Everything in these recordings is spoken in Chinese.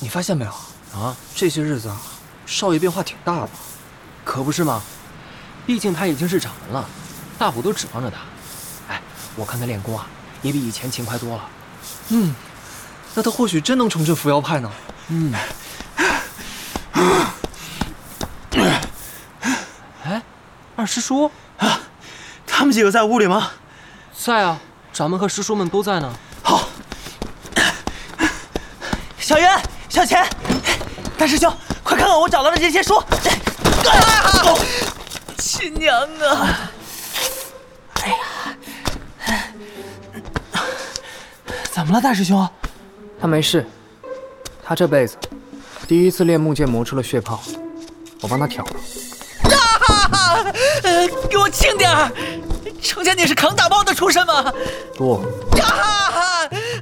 你发现没有？啊，这些日子啊，少爷变化挺大的。可不是吗？毕竟他已经是掌门了，大伙都指望着他。哎，我看他练功啊，也比以前勤快多了。嗯，那他或许真能重振扶摇派呢。嗯。哎，二师叔啊，他们几个在屋里吗？在啊，掌门和师叔们都在呢。好。小袁、小钱，大师兄，快看看我找到的这些书。啊！亲娘啊！哎呀，怎么了，大师兄？他没事，他这辈子第一次练木剑磨出了血泡，我帮他挑了。啊！呃，给我轻点儿！程家，你是扛大包的出身吗？不，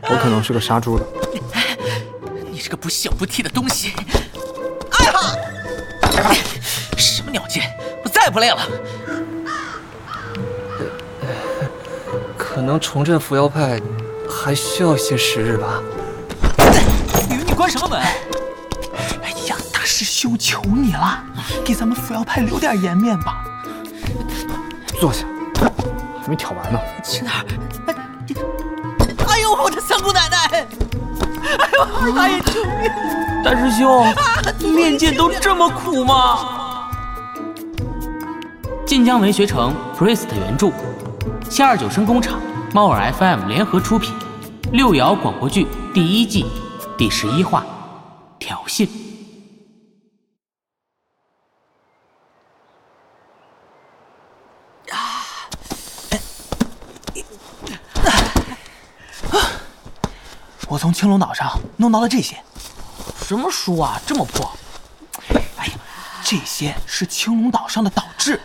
我可能是个杀猪的。不孝不悌的东西！哎呀！什么鸟剑！我再也不练了。可能重振扶摇派还需要些时日吧。雨，你关什么门？哎呀，大师兄，求你了，给咱们扶摇派留点颜面吧。坐下，还没挑完呢。去哪儿？哎呦，我的三姑奶奶！哎呦，哎呀，救命！大师兄，面剑都这么苦吗？晋江文学城 Priest 原著，七二九声工厂、猫耳 FM 联合出品，六爻广播剧第一季第十一话，挑衅。从青龙岛上弄到了这些，什么书啊？这么破！哎呀，这些是青龙岛上的岛志，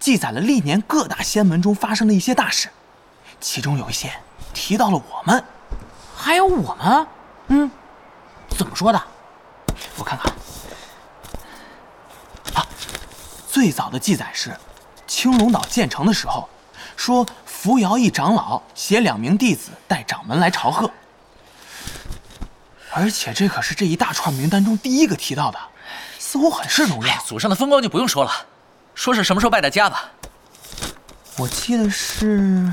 记载了历年各大仙门中发生的一些大事，其中有一些提到了我们，还有我们。嗯，怎么说的？我看看。啊，最早的记载是，青龙岛建成的时候，说扶摇一长老携两名弟子带掌门来朝贺。而且这可是这一大串名单中第一个提到的，似乎很是荣耀。祖上的风光就不用说了，说是什么时候拜的家吧。我记得是，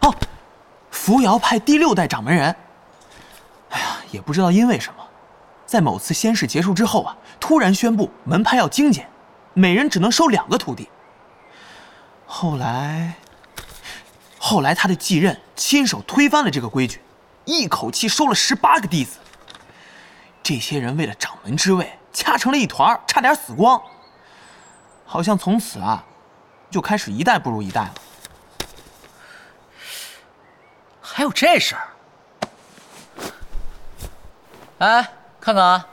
哦，扶摇派第六代掌门人。哎呀，也不知道因为什么，在某次仙事结束之后啊，突然宣布门派要精简，每人只能收两个徒弟。后来，后来他的继任亲手推翻了这个规矩。一口气收了十八个弟子，这些人为了掌门之位掐成了一团，差点死光。好像从此啊，就开始一代不如一代了。还有这事儿？哎，看看啊，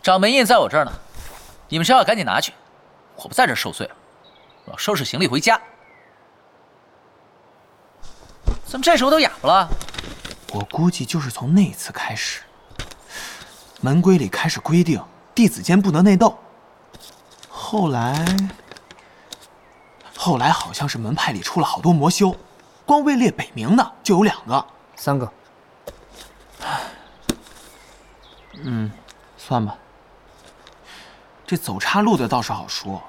掌门印在我这儿呢，你们谁要赶紧拿去，我不在这受罪了，我要收拾行李回家。怎么这时候都哑巴了？我估计就是从那次开始，门规里开始规定弟子间不得内斗。后来，后来好像是门派里出了好多魔修，光位列北冥的就有两个、三个。嗯，算吧。这走岔路的倒是好说，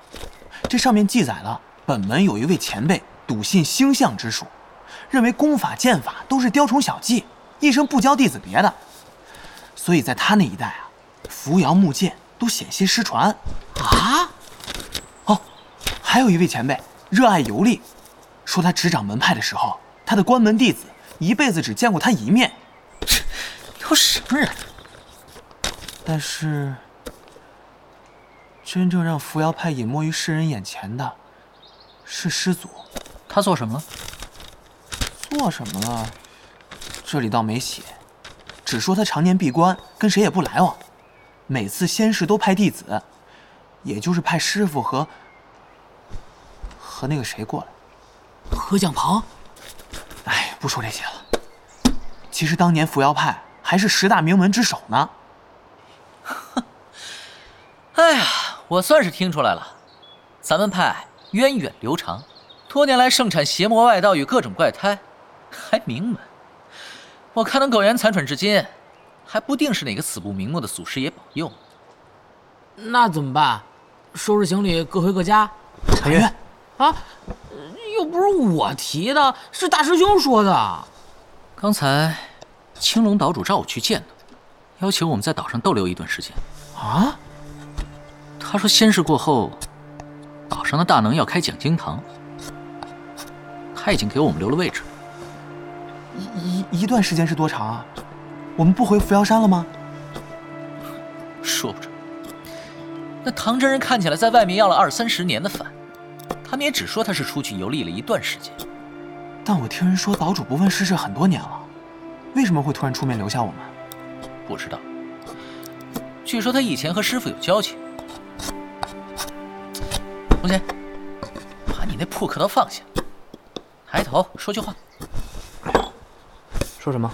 这上面记载了本门有一位前辈笃信星象之术，认为功法剑法都是雕虫小技。一生不教弟子别的，所以在他那一代啊，扶摇木剑都险些失传啊。哦，还有一位前辈热爱游历，说他执掌门派的时候，他的关门弟子一辈子只见过他一面。都什么人？但是，真正让扶摇派隐没于世人眼前的，是师祖。他做什么了？做什么了？这里倒没写，只说他常年闭关，跟谁也不来往，每次仙事都派弟子，也就是派师傅和和那个谁过来。何将鹏。哎，不说这些了。其实当年扶摇派还是十大名门之首呢。哼，哎呀，我算是听出来了，咱们派源远流长，多年来盛产邪魔外道与各种怪胎，还名门。我看能苟延残喘至今，还不定是哪个死不瞑目的祖师爷保佑。那怎么办？收拾行李，各回各家？谭云，啊，又不是我提的，是大师兄说的。刚才青龙岛主召我去见他，要求我们在岛上逗留一段时间。啊？他说仙逝过后，岛上的大能要开讲经堂，他已经给我们留了位置。一一一段时间是多长啊？我们不回扶摇山了吗？说不准。那唐真人看起来在外面要了二三十年的饭，他们也只说他是出去游历了一段时间。但我听人说岛主不问世事很多年了，为什么会突然出面留下我们？不知道。据说他以前和师傅有交情。同学，把你那破刻刀放下，抬头说句话。说什么？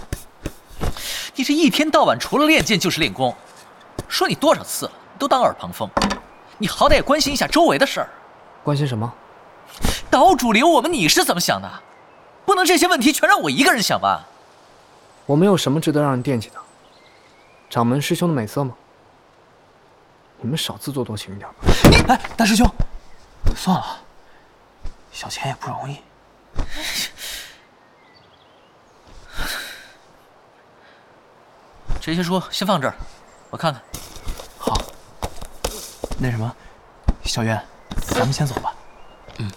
你这一天到晚除了练剑就是练功，说你多少次了？都当耳旁风，你好歹也关心一下周围的事儿。关心什么？岛主留我们，你是怎么想的？不能这些问题全让我一个人想吧？我们有什么值得让人惦记的？掌门师兄的美色吗？你们少自作多情一点吧。你哎，大师兄，算了，小钱也不容易。这些书先放这儿，我看看。好。那什么，小渊，咱们先走吧。嗯。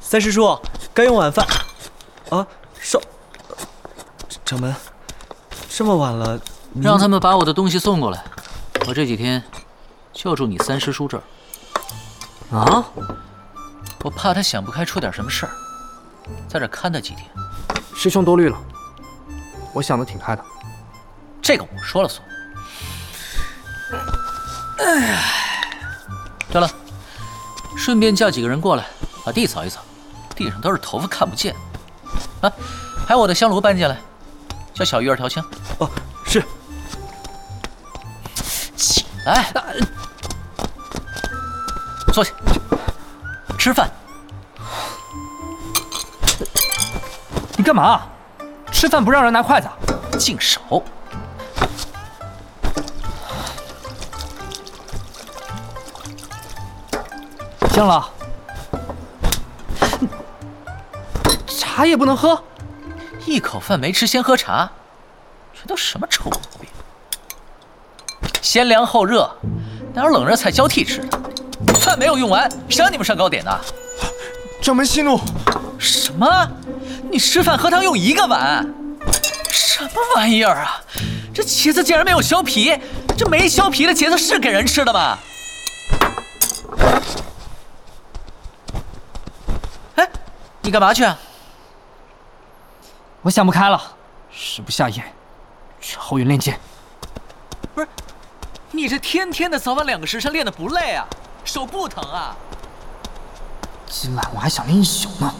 三师叔，该用晚饭。掌门，这么晚了，让他们把我的东西送过来。我这几天就住你三师叔这儿。啊？我怕他想不开出点什么事儿，在这看他几天。师兄多虑了，我想的挺开的。这个我说了算。哎，对了，顺便叫几个人过来，把地扫一扫，地上都是头发，看不见。啊，还有我的香炉搬进来，叫小鱼儿调香。哦，是。起来，坐下，吃饭。你干嘛？吃饭不让人拿筷子？净手。香了。茶也不能喝，一口饭没吃先喝茶，这都什么臭毛病？先凉后热，哪有冷热菜交替吃的？饭没有用完，谁让你们上糕点的？掌门息怒！什么？你吃饭喝汤用一个碗？什么玩意儿啊？这茄子竟然没有削皮？这没削皮的茄子是给人吃的吗？哎，你干嘛去啊？我想不开了，食不下咽，去后院练剑。不是，你这天天的早晚两个时辰练的不累啊？手不疼啊？今晚我还想练一宿呢。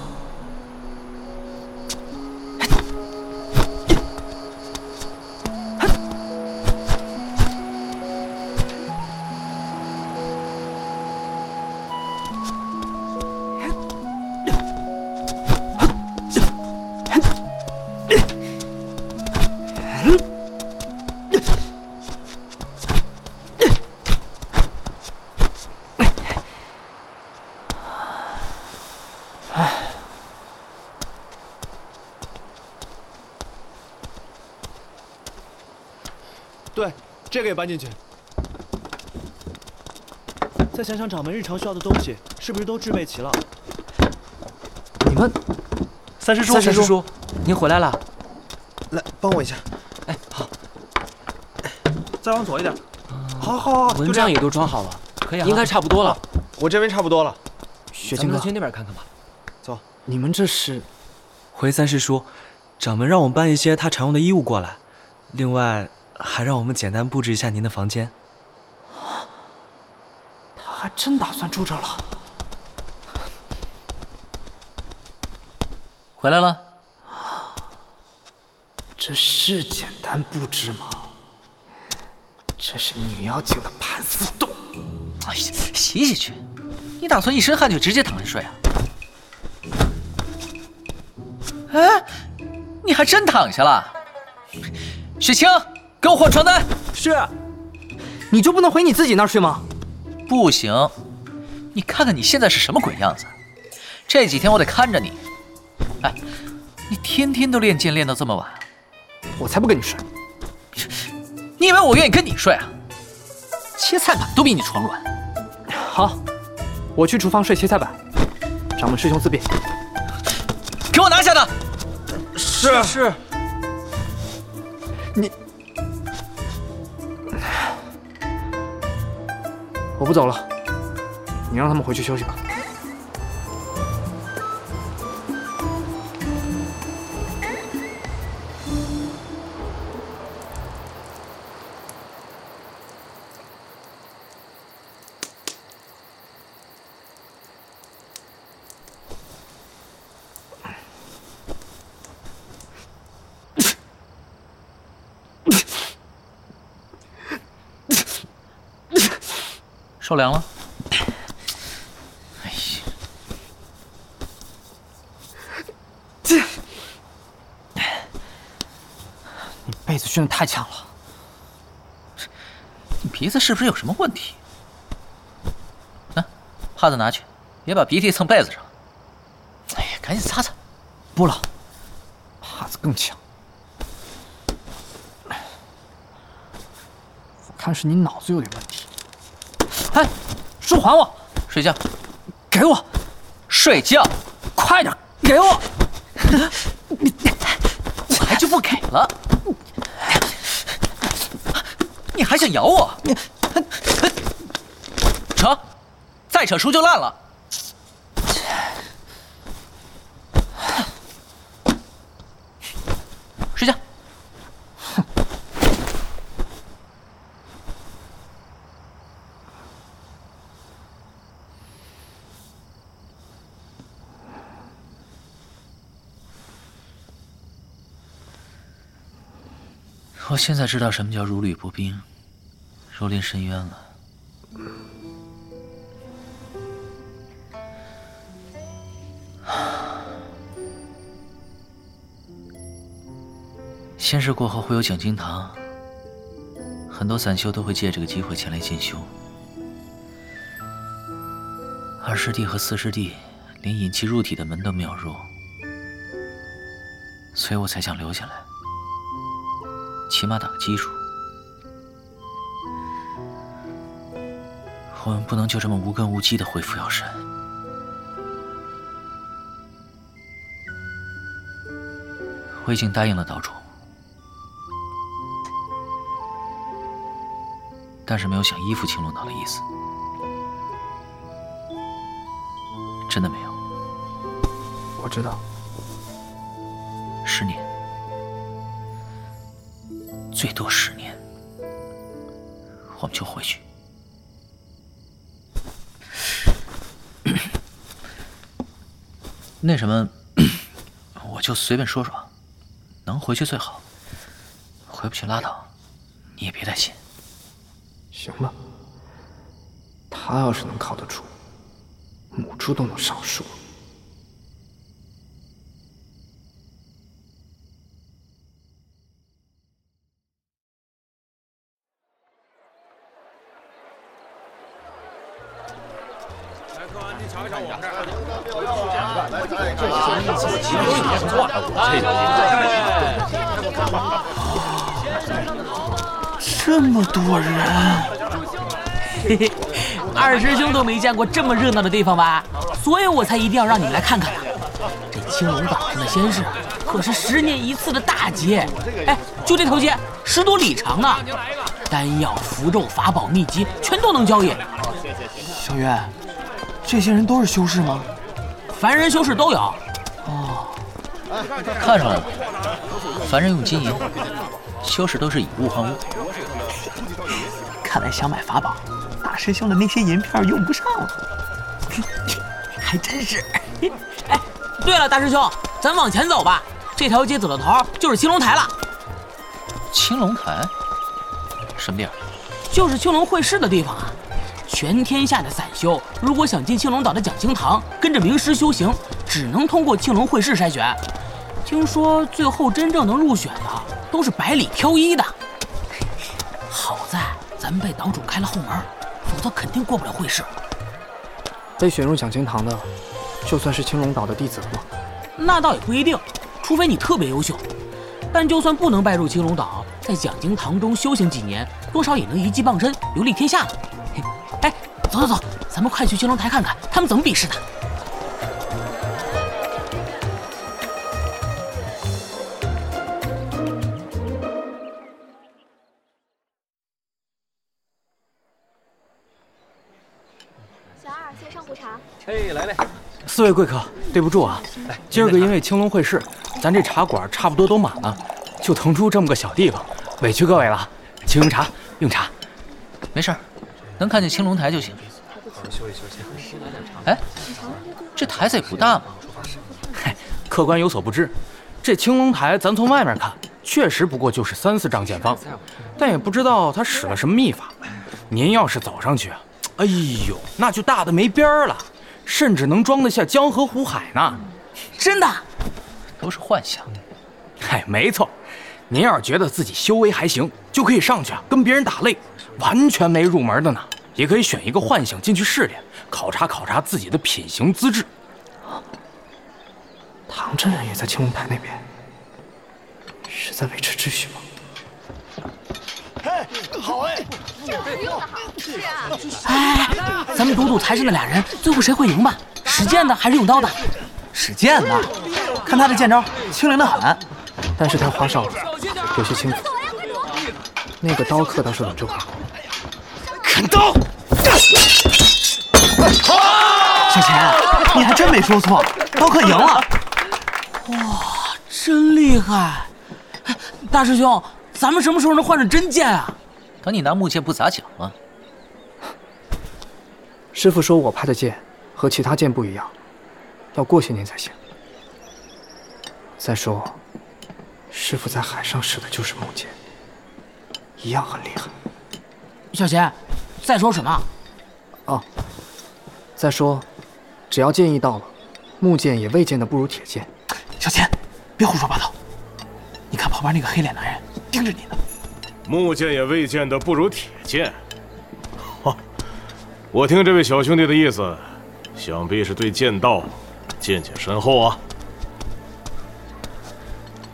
对，这个也搬进去。再想想掌门日常需要的东西，是不是都置备齐了？你们，三师叔，三师叔，您回来了。来，帮我一下。哎，好。再往左一点。好，好，好，蚊帐也都装好了，可以啊，应该差不多了。我这边差不多了。雪清哥，去那边看看吧。走。你们这是？回三师叔，掌门让我们搬一些他常用的衣物过来，另外还让我们简单布置一下您的房间。他还真打算住这了。回来了。这是简单布置吗？这是女妖精的盘丝洞。哎呀，洗洗去！你打算一身汗就直接躺着睡啊？哎，你还真躺下了。雪清，给我换床单。是。你就不能回你自己那儿去吗？不行，你看看你现在是什么鬼样子？这几天我得看着你。哎，你天天都练剑练到这么晚，我才不跟你睡。你以为我愿意跟你睡啊？切菜板都比你床软。好，我去厨房睡切菜板。掌门师兄自便。给我拿下他！是是。你，我不走了，你让他们回去休息吧。受凉了。哎呀，这你被子熏得太呛了，你鼻子是不是有什么问题？来，帕子拿去，别把鼻涕蹭被子上。哎呀，赶紧擦擦。不了，帕子更呛。我看是你脑子有点问题。哎，书还我！睡觉，给我！睡觉，快点给我！我还就不给了。你还想咬我？扯！再扯书就烂了。睡觉。我现在知道什么叫如履薄冰，如临深渊了。仙事过后会有讲经堂，很多散修都会借这个机会前来进修。二师弟和四师弟连引气入体的门都没有入，所以我才想留下来。起码打个基础，我们不能就这么无根无基的恢复药神。我已经答应了岛主，但是没有想依附青龙岛的意思，真的没有。我知道，十年。最多十年，我们就回去。那什么，我就随便说说，能回去最好，回不去拉倒，你也别担心。行吧，他要是能靠得住，母猪都能上树。二师兄都没见过这么热闹的地方吧？所以我才一定要让你们来看看呀。这青龙岛上的仙市可是十年一次的大劫，哎，就这条街十多里长呢，丹药、符咒、法宝、秘籍全都能交易。小月，这些人都是修士吗？凡人修士都有。哦，看出来了，凡人用金银，修士都是以物换物。看来想买法宝，大师兄的那些银片用不上了。还真是。哎，对了，大师兄，咱往前走吧。这条街走到头就是青龙台了。青龙台，什么地儿？就是青龙会试的地方啊！全天下的散修，如果想进青龙岛的讲经堂，跟着名师修行，只能通过青龙会试筛选。听说最后真正能入选的，都是百里挑一的。好在咱们被岛主开了后门，否则肯定过不了会试。被选入讲经堂的，就算是青龙岛的弟子了吗？那倒也不一定，除非你特别优秀。但就算不能拜入青龙岛，在讲经堂中修行几年，多少也能一技傍身，游历天下了。哎，走走走，咱们快去青龙台看看他们怎么比试的。四位贵客，对不住啊，今儿个因为青龙会试，咱这茶馆差不多都满了，就腾出这么个小地方，委屈各位了，请用茶，用茶。没事，能看见青龙台就行。好好休息休息哎，这台子也不大嘛。嗨，客官有所不知，这青龙台咱从外面看，确实不过就是三四丈见方，但也不知道他使了什么秘法。您要是走上去，哎呦，那就大的没边儿了，甚至能装得下江河湖海呢。真的？都是幻想。嗨，没错。您要是觉得自己修为还行，就可以上去啊，跟别人打擂。完全没入门的呢，也可以选一个幻想进去试练，考察考察自己的品行资质。唐真人也在青龙台那边，是在维持秩序吗？哎，好哎，这不用的好，是啊。哎，咱们赌赌台上的俩人，最后谁会赢吧？使剑的还是用刀的？使剑的，看他的剑招，轻灵的很。但是太花哨了，有些轻浮。那个刀客倒是稳住了。砍刀！小钱，你还真没说错，刀客赢了。哇，真厉害！大师兄，咱们什么时候能换上真剑啊？等你拿木剑不砸脚吗？师傅说我拍的剑和其他剑不一样，要过些年才行。再说，师傅在海上使的就是木剑，一样很厉害。小贤，在说什么？哦，再说，只要剑意到了，木剑也未见得不如铁剑。小贤，别胡说八道！你看旁边那个黑脸男人盯着你呢。木剑也未见得不如铁剑。哈，我听这位小兄弟的意思，想必是对剑道见解深厚啊。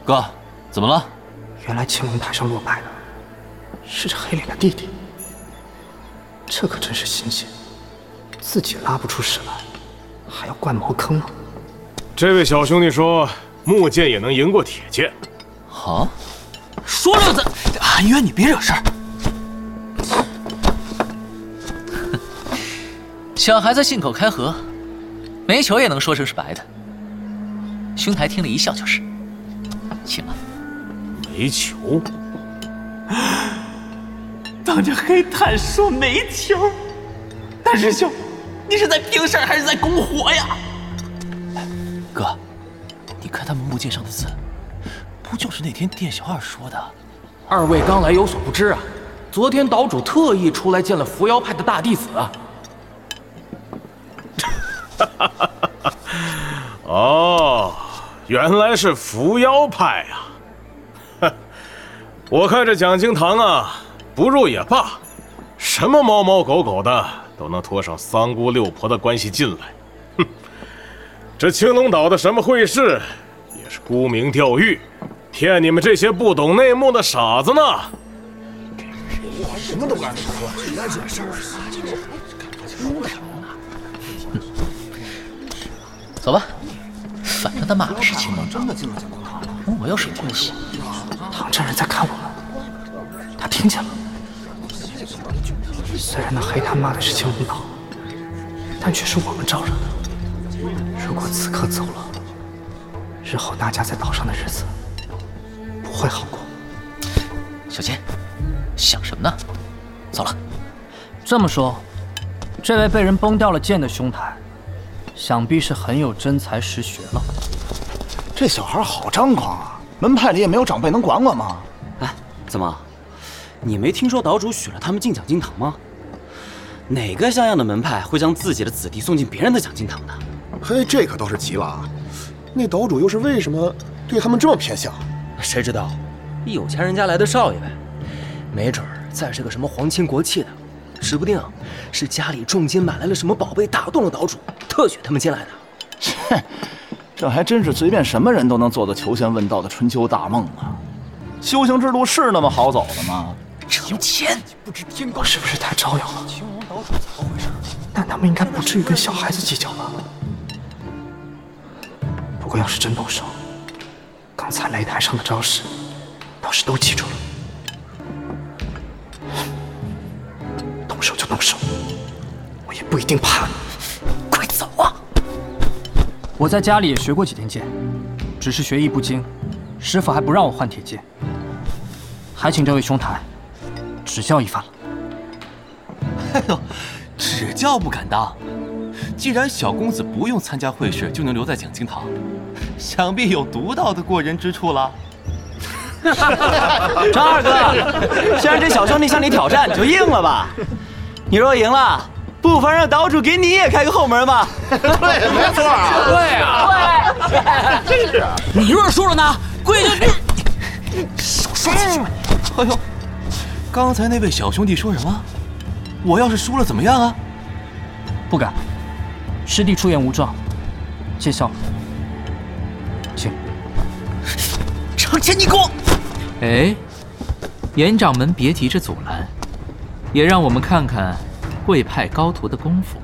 哥，怎么了？原来青龙台上落败的是这黑脸的弟弟，这可真是新鲜，自己拉不出屎来，还要灌茅坑吗。这位小兄弟说木剑也能赢过铁剑。啊？说溜子，韩渊，你别惹事儿。小孩子信口开河，煤球也能说成是白的。兄台听了一笑就是。请了。煤球？当着黑炭说煤球？大师兄，你是在平事儿还是在拱火呀？哥，你看他们木剑上的字，不就是那天店小二说的？二位刚来有所不知啊，昨天岛主特意出来见了扶摇派的大弟子。哦，原来是扶摇派呀！哼，我看这讲经堂啊，不入也罢，什么猫猫狗狗的都能拖上三姑六婆的关系进来。哼，这青龙岛的什么会士，也是沽名钓誉，骗你们这些不懂内幕的傻子呢！我什么都敢说，来这事儿。走吧，反正他骂的是青龙岛，跟我有什么关系？唐真人在看我们，他听见了。虽然那黑炭骂的是青龙岛，但却是我们招惹的。如果此刻走了，日后大家在岛上的日子会好过。小金，想什么呢？走了。这么说，这位被人崩掉了剑的兄台。想必是很有真才实学了。这小孩好张狂啊！门派里也没有长辈能管管吗？哎，怎么，你没听说岛主许了他们进讲经堂吗？哪个像样的门派会将自己的子弟送进别人的讲经堂呢？嘿，这可倒是急了啊！那岛主又是为什么对他们这么偏向？谁知道，有钱人家来的少爷呗，没准儿再是个什么皇亲国戚的，指不定是家里重金买来了什么宝贝，打动了岛主，特许他们进来的。切，这还真是随便什么人都能做的求仙问道的春秋大梦啊！修行之路是那么好走的吗？成钱，我是不是太招摇了？青龙岛主怎么回事但他们应该不至于跟小孩子计较吧？不过要是真动手，刚才擂台上的招式，倒是都记住了。动手就动手，我也不一定怕你。快走啊！我在家里也学过几天剑，只是学艺不精，师傅还不让我换铁剑，还请这位兄台指教一番了。哎呦，指教不敢当。既然小公子不用参加会试就能留在讲经堂，想必有独到的过人之处了。张二哥，既然这小兄弟向你挑战，你就应了吧。你若赢了，不妨让岛主给你也开个后门吧。对，没错啊。对啊，真是。你若是输了呢？规矩少说几句。哎呦，刚才那位小兄弟说什么？我要是输了怎么样啊？不敢。师弟出言无状，见笑了。请。成前，你给我！哎，严掌门别急着阻拦，也让我们看看贵派高徒的功夫。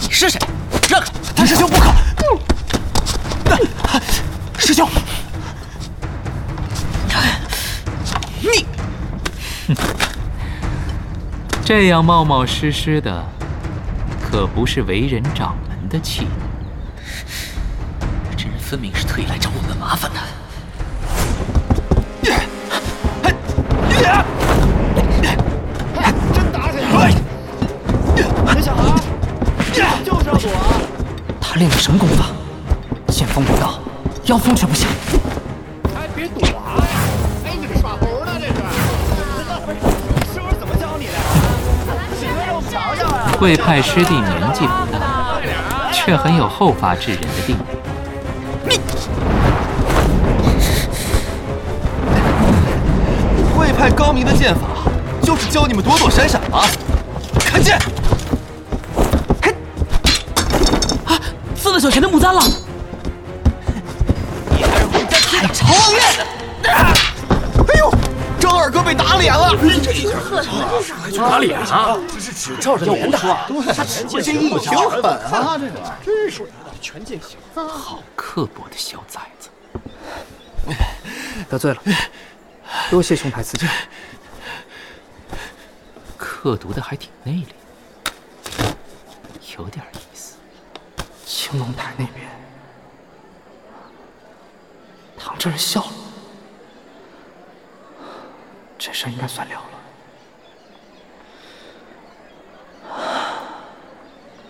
你是谁？让开！大师兄不可！师兄，你，这样冒冒失失的。可不是为人掌门的气。分明是特意来找我们麻烦的。真打起来了！这小孩就是要躲啊！他练的什么功法？剑锋不到，妖风却不下。哎，别躲啊！哎，你是耍猴呢？这是？师傅怎么教你的？请让我们瞧瞧啊！贵派师弟年纪不大，却很有后发制人的定力。明的剑法，就是教你们躲躲闪闪吗？看剑！啊，刺到小钱的木簪了！你还是回家太超越了！哎呦，张二哥被打脸了！这一下可上来就打脸啊！这是只照着脸打，他这这一挺狠啊！这个真是全剑行，好刻薄的小崽子！得罪了，多谢兄台赐教。刻毒的还挺内敛，有点意思。青龙台那边，唐真人笑了，这事应该算了了。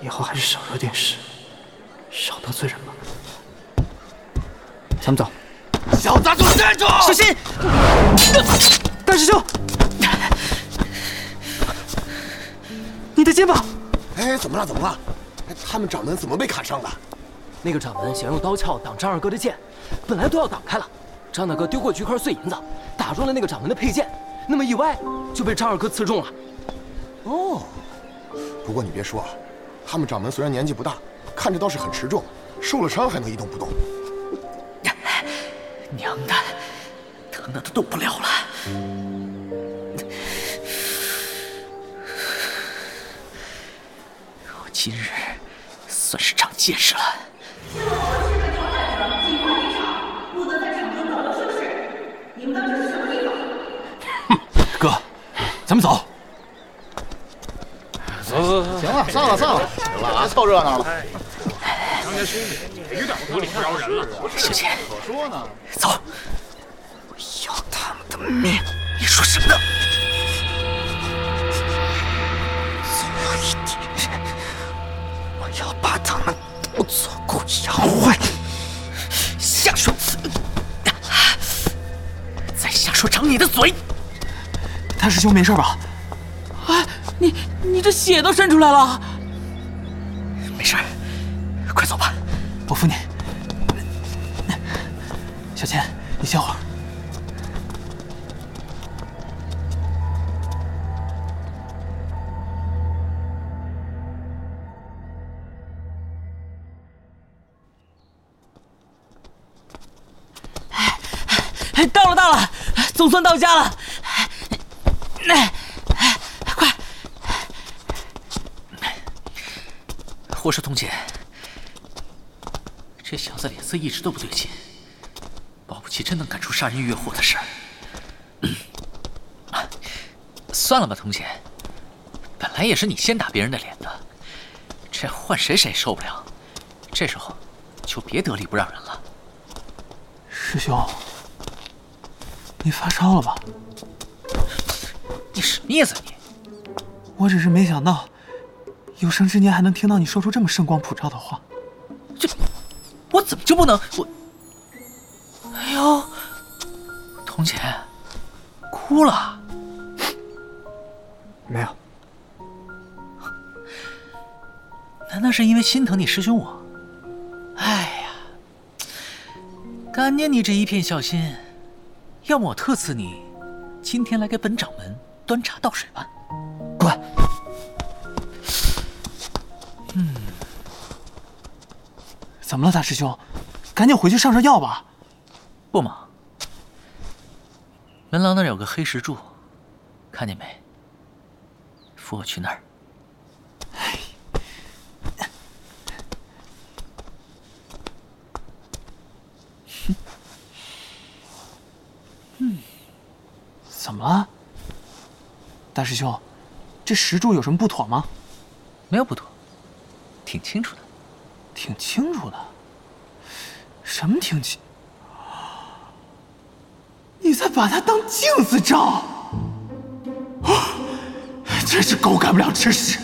以后还是少惹点事，少得罪人吧。咱们走。小杂种，站住！小心！大师兄，你的肩膀！哎，怎么了？怎么了？他们掌门怎么被砍伤的？那个掌门想用刀鞘挡张二哥的剑，本来都要挡开了，张大哥丢过去一块碎银子，打中了那个掌门的佩剑，那么一歪就被张二哥刺中了。哦，不过你别说啊，他们掌门虽然年纪不大，看着倒是很持重，受了伤还能一动不动。娘的，疼的都动不了了。我今日算是长见识了。哼，哥，咱们走。走走走，行了，散了散了，行了，别凑热闹了。张家兄弟，有点得理不饶人了。小姐，可说呢。走，我要他们的命！你说什么呢？总有一天，我要把他们都做骨养坏。下手，再下手。说长你的嘴！大师兄没事吧？哎，你你这血都渗出来了。算到家了。哎，快！我说童姐，这小子脸色一直都不对劲，保不齐真能干出杀人越货的事儿。算了吧，童姐，本来也是你先打别人的脸的，这换谁谁受不了。这时候就别得理不让人了。师兄，你发烧了吧？你什么意思？你？我只是没想到，有生之年还能听到你说出这么圣光普照的话。这，我怎么就不能？我，哎呦，童姐，哭了？没有。难道是因为心疼你师兄我？哎呀，感念你这一片孝心，要么我特赐你，今天来给本掌门端茶倒水吧。滚！嗯，怎么了，大师兄？赶紧回去上上药吧。不忙。门廊那儿有个黑石柱，看见没？扶我去那儿。么了，大师兄？这石柱有什么不妥吗？没有不妥，挺清楚的。挺清楚的？什么挺清？你在把它当镜子照？真是狗改不了吃屎！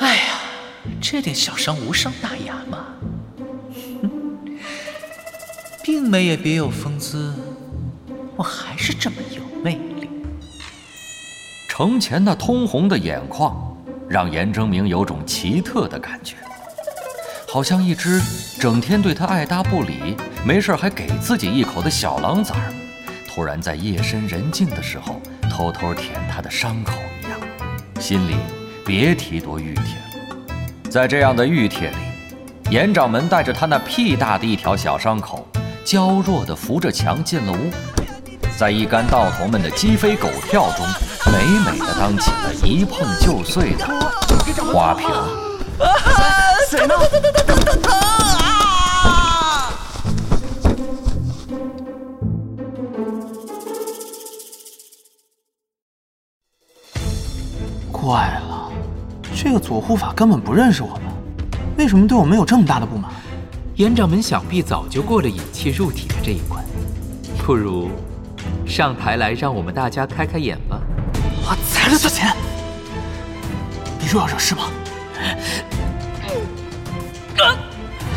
哎呀，这点小伤无伤大雅嘛。并美也别有风姿，我还是这么有魅力。程前那通红的眼眶，让严征明有种奇特的感觉，好像一只整天对他爱搭不理、没事还给自己一口的小狼崽儿，突然在夜深人静的时候偷偷舔他的伤口一样，心里别提多熨帖了。在这样的玉帖里，严掌门带着他那屁大的一条小伤口，娇弱地扶着墙进了屋，在一干道童们的鸡飞狗跳中。美美的当起了一碰就碎的花瓶。谁呢？疼疼疼啊！怪了，这个左护法根本不认识我们，为什么对我们有这么大的不满？严掌门想必早就过了引气入体的这一关，不如上台来让我们大家开开眼吧。我裁了算钱，你若要惹事吗？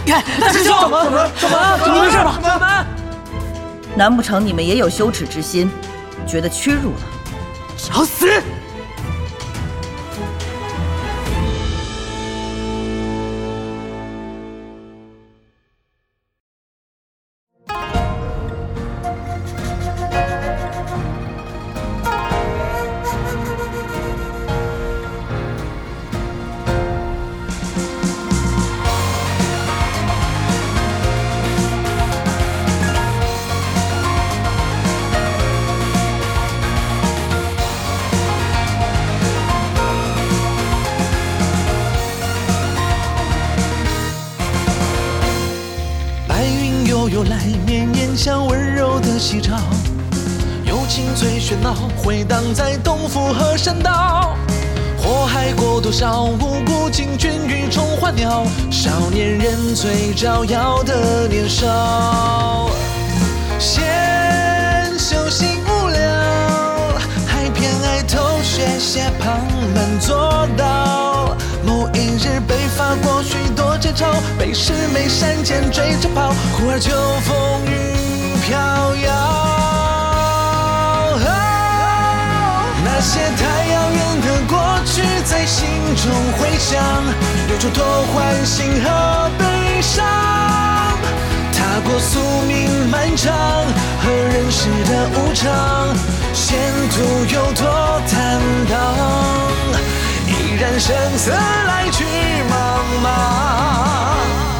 大师兄，怎么怎么怎么？你没事吧？掌门，难不成你们也有羞耻之心，觉得屈辱了？找死！喧闹，回荡在东府和山道。祸害过多少无辜惊君与宠花鸟，少年人最招摇的年少。闲修行无聊，还偏爱偷学些旁门左道。某一日被罚过许多剑招，被师妹闪剑追着跑，忽而秋风雨飘摇。中回响，有诸多欢欣和悲伤。踏过宿命漫长和人世的无常，前途有多坦荡，依然生死来去茫茫。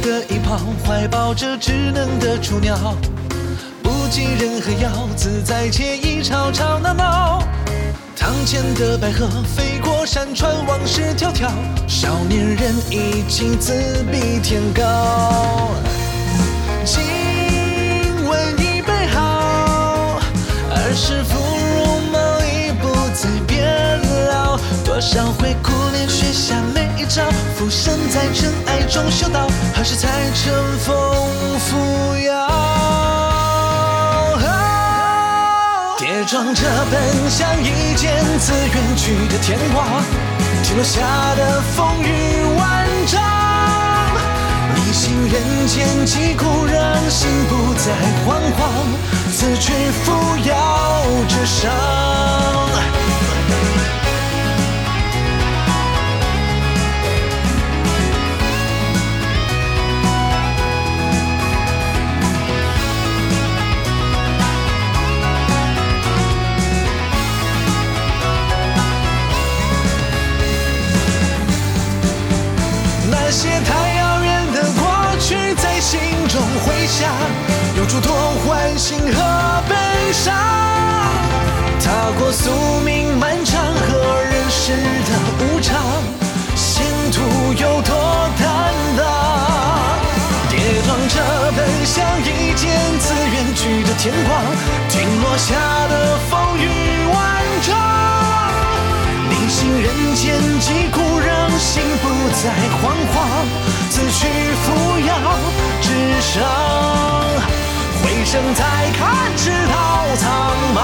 的一旁，怀抱着稚嫩的雏鸟，不计任何妖，自在惬意，吵吵闹闹。堂前的白鹤飞过山川，往事迢迢，少年人意气自比天高。多少回苦练学下每一招，浮生在尘埃中修道，何时才乘风扶摇？跌撞着奔向一剑自远去的天光，听落下的风雨万丈。逆行人间疾苦，让心不再惶惶，此去扶摇直上。那些太遥远的过去在心中回响，有诸多欢欣和悲伤。踏过宿命漫长和人世的无常，前途有多坦荡？跌撞着奔向一剑自远去的天光，听落下的风雨万丈。逆行人间疾苦，让心不再惶惶，自去扶摇直上，回声再看，直到苍茫。